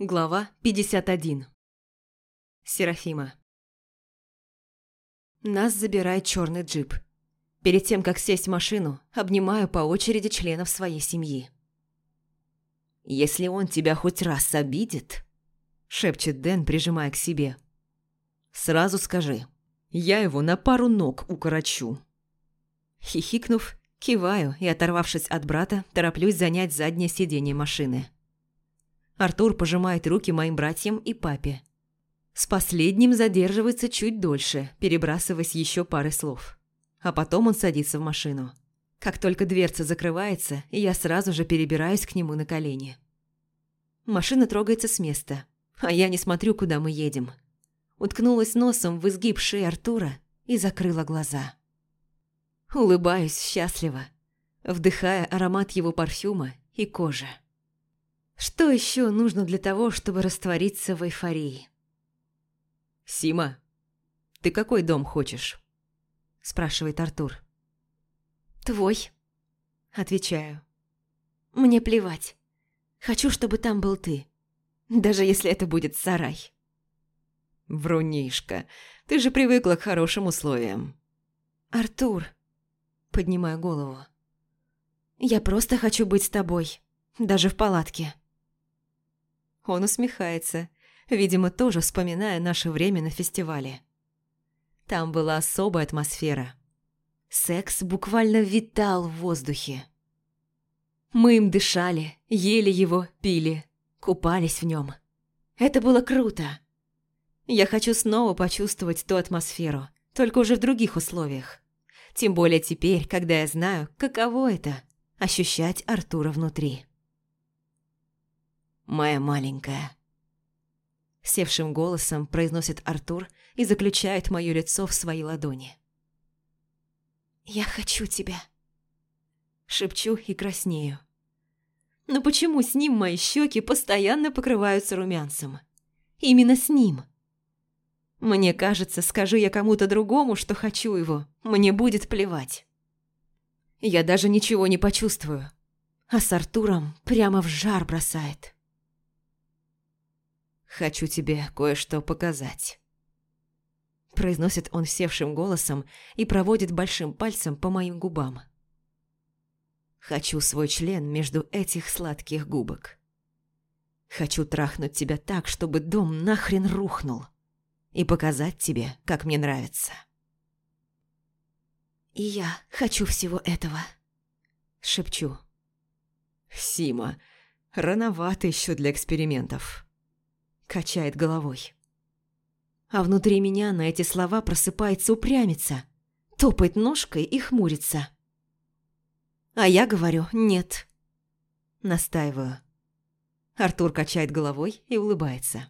Глава 51 Серафима Нас забирает черный джип. Перед тем, как сесть в машину, обнимаю по очереди членов своей семьи. «Если он тебя хоть раз обидит», – шепчет Дэн, прижимая к себе, – «сразу скажи, я его на пару ног укорочу». Хихикнув, киваю и, оторвавшись от брата, тороплюсь занять заднее сиденье машины. Артур пожимает руки моим братьям и папе. С последним задерживается чуть дольше, перебрасываясь еще парой слов. А потом он садится в машину. Как только дверца закрывается, я сразу же перебираюсь к нему на колени. Машина трогается с места, а я не смотрю, куда мы едем. Уткнулась носом в изгиб шеи Артура и закрыла глаза. Улыбаюсь счастливо, вдыхая аромат его парфюма и кожи. Что еще нужно для того, чтобы раствориться в эйфории? «Сима, ты какой дом хочешь?» – спрашивает Артур. «Твой», – отвечаю. «Мне плевать. Хочу, чтобы там был ты. Даже если это будет сарай». «Врунишка, ты же привыкла к хорошим условиям». «Артур», – поднимаю голову. «Я просто хочу быть с тобой, даже в палатке». Он усмехается, видимо, тоже вспоминая наше время на фестивале. Там была особая атмосфера. Секс буквально витал в воздухе. Мы им дышали, ели его, пили, купались в нем. Это было круто. Я хочу снова почувствовать ту атмосферу, только уже в других условиях. Тем более теперь, когда я знаю, каково это – ощущать Артура внутри моя маленькая». Севшим голосом произносит Артур и заключает мое лицо в свои ладони. «Я хочу тебя», – шепчу и краснею. Но почему с ним мои щеки постоянно покрываются румянцем? Именно с ним. Мне кажется, скажи я кому-то другому, что хочу его, мне будет плевать. Я даже ничего не почувствую, а с Артуром прямо в жар бросает. «Хочу тебе кое-что показать». Произносит он севшим голосом и проводит большим пальцем по моим губам. Хочу свой член между этих сладких губок. Хочу трахнуть тебя так, чтобы дом нахрен рухнул. И показать тебе, как мне нравится. «И я хочу всего этого», — шепчу. «Сима, рановато еще для экспериментов» качает головой. А внутри меня на эти слова просыпается упрямиться, топает ножкой и хмурится. А я говорю «нет». Настаиваю. Артур качает головой и улыбается.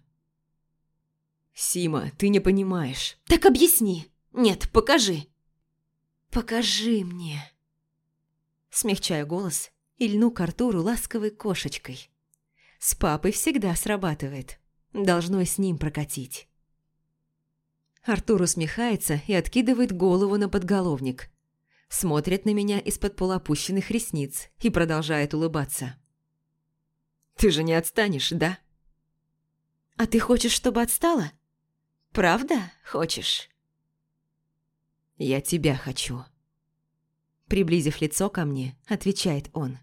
«Сима, ты не понимаешь». «Так объясни. Нет, покажи». «Покажи мне». Смягчаю голос и льну к Артуру ласковой кошечкой. С папой всегда срабатывает. Должно с ним прокатить. Артур усмехается и откидывает голову на подголовник. Смотрит на меня из-под полуопущенных ресниц и продолжает улыбаться. «Ты же не отстанешь, да?» «А ты хочешь, чтобы отстала? Правда хочешь?» «Я тебя хочу». Приблизив лицо ко мне, отвечает он.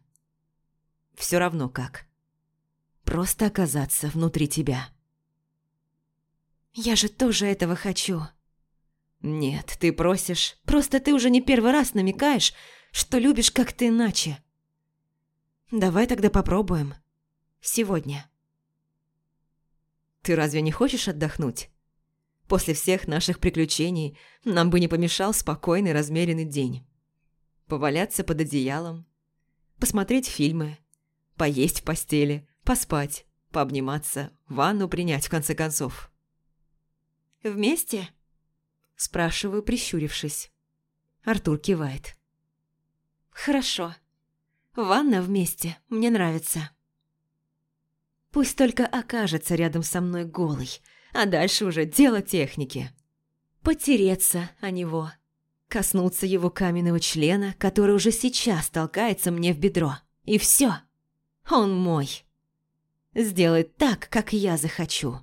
«Все равно как. Просто оказаться внутри тебя». «Я же тоже этого хочу». «Нет, ты просишь. Просто ты уже не первый раз намекаешь, что любишь как-то иначе. Давай тогда попробуем. Сегодня». «Ты разве не хочешь отдохнуть? После всех наших приключений нам бы не помешал спокойный размеренный день. Поваляться под одеялом, посмотреть фильмы, поесть в постели, поспать, пообниматься, ванну принять в конце концов». Вместе?» Спрашиваю, прищурившись. Артур кивает. «Хорошо. Ванна вместе. Мне нравится». Пусть только окажется рядом со мной голый, а дальше уже дело техники. Потереться о него. Коснуться его каменного члена, который уже сейчас толкается мне в бедро. И все. Он мой. сделать так, как я захочу.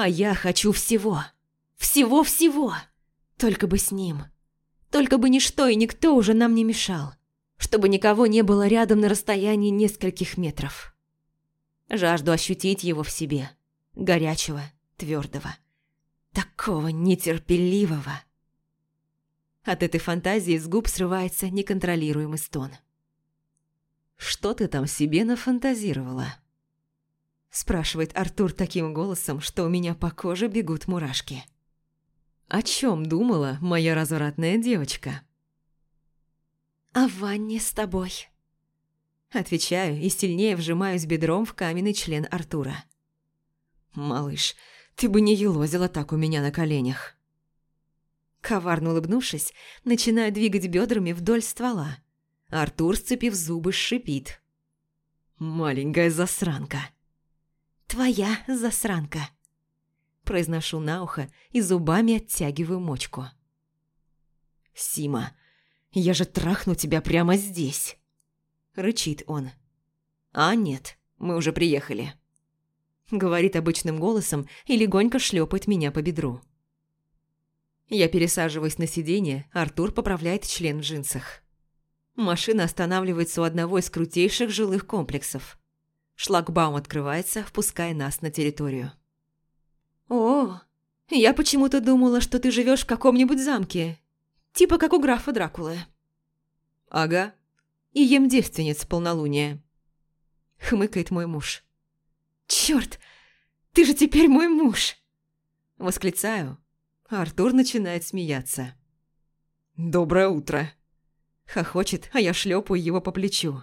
А я хочу всего. Всего-всего. Только бы с ним. Только бы ничто и никто уже нам не мешал. Чтобы никого не было рядом на расстоянии нескольких метров. Жажду ощутить его в себе. Горячего, твердого. Такого нетерпеливого. От этой фантазии с губ срывается неконтролируемый стон. «Что ты там себе нафантазировала?» Спрашивает Артур таким голосом, что у меня по коже бегут мурашки. «О чем думала моя развратная девочка?» «О ванне с тобой». Отвечаю и сильнее вжимаюсь бедром в каменный член Артура. «Малыш, ты бы не елозила так у меня на коленях». Коварно улыбнувшись, начинаю двигать бедрами вдоль ствола. Артур, сцепив зубы, шипит. «Маленькая засранка». «Твоя засранка». Произношу на ухо и зубами оттягиваю мочку. «Сима, я же трахну тебя прямо здесь!» Рычит он. «А нет, мы уже приехали». Говорит обычным голосом и легонько шлепает меня по бедру. Я пересаживаюсь на сиденье, Артур поправляет член в джинсах. Машина останавливается у одного из крутейших жилых комплексов. Шлагбаум открывается, впуская нас на территорию. «О, я почему-то думала, что ты живешь в каком-нибудь замке. Типа как у графа Дракулы». «Ага. И ем девственниц полнолуния», — хмыкает мой муж. «Чёрт, ты же теперь мой муж!» Восклицаю, Артур начинает смеяться. «Доброе утро!» Хохочет, а я шлепаю его по плечу.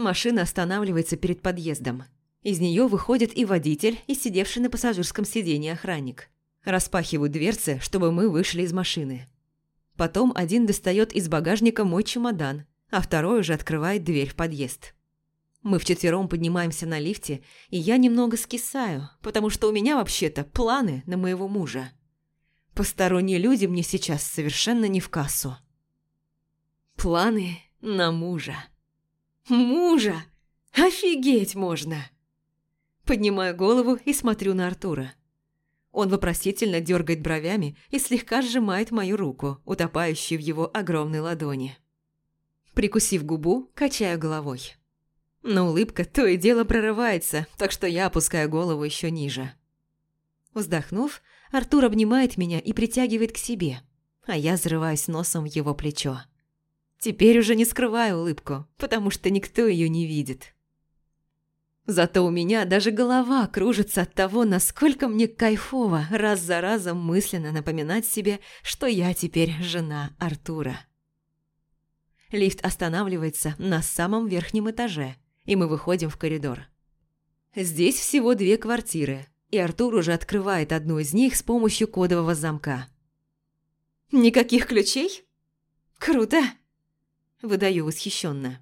Машина останавливается перед подъездом. Из нее выходит и водитель, и сидевший на пассажирском сиденье охранник. Распахивают дверцы, чтобы мы вышли из машины. Потом один достает из багажника мой чемодан, а второй уже открывает дверь в подъезд. Мы вчетвером поднимаемся на лифте, и я немного скисаю, потому что у меня вообще-то планы на моего мужа. Посторонние люди мне сейчас совершенно не в кассу. Планы на мужа. Мужа! Офигеть можно! Поднимаю голову и смотрю на Артура. Он вопросительно дергает бровями и слегка сжимает мою руку, утопающую в его огромной ладони. Прикусив губу, качаю головой. Но улыбка то и дело прорывается, так что я опускаю голову еще ниже. Вздохнув, Артур обнимает меня и притягивает к себе, а я взрываюсь носом в его плечо. Теперь уже не скрываю улыбку, потому что никто ее не видит. Зато у меня даже голова кружится от того, насколько мне кайфово раз за разом мысленно напоминать себе, что я теперь жена Артура. Лифт останавливается на самом верхнем этаже – и мы выходим в коридор. Здесь всего две квартиры, и Артур уже открывает одну из них с помощью кодового замка. «Никаких ключей? Круто!» Выдаю восхищенно.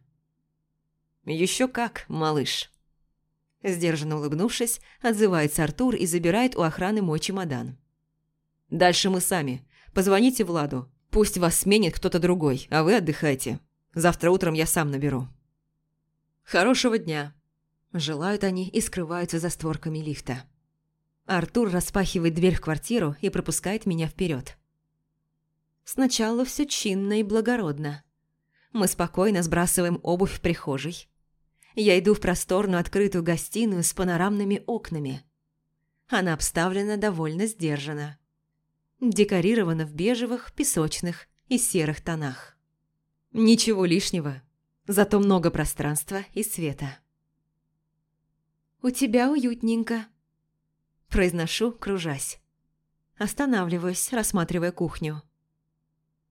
«Еще как, малыш!» Сдержанно улыбнувшись, отзывается Артур и забирает у охраны мой чемодан. «Дальше мы сами. Позвоните Владу. Пусть вас сменит кто-то другой, а вы отдыхайте. Завтра утром я сам наберу». «Хорошего дня!» Желают они и скрываются за створками лифта. Артур распахивает дверь в квартиру и пропускает меня вперед. Сначала все чинно и благородно. Мы спокойно сбрасываем обувь в прихожей. Я иду в просторную открытую гостиную с панорамными окнами. Она обставлена довольно сдержанно. Декорирована в бежевых, песочных и серых тонах. Ничего лишнего, Зато много пространства и света. «У тебя уютненько», – произношу, кружась. Останавливаюсь, рассматривая кухню.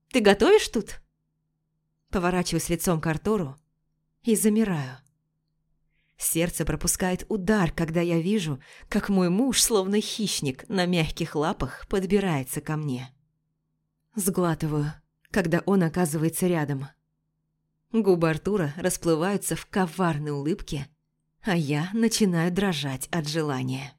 «Ты готовишь тут?» Поворачиваюсь лицом к Артуру и замираю. Сердце пропускает удар, когда я вижу, как мой муж, словно хищник, на мягких лапах подбирается ко мне. Сглатываю, когда он оказывается рядом. Губы Артура расплываются в коварной улыбке, а я начинаю дрожать от желания.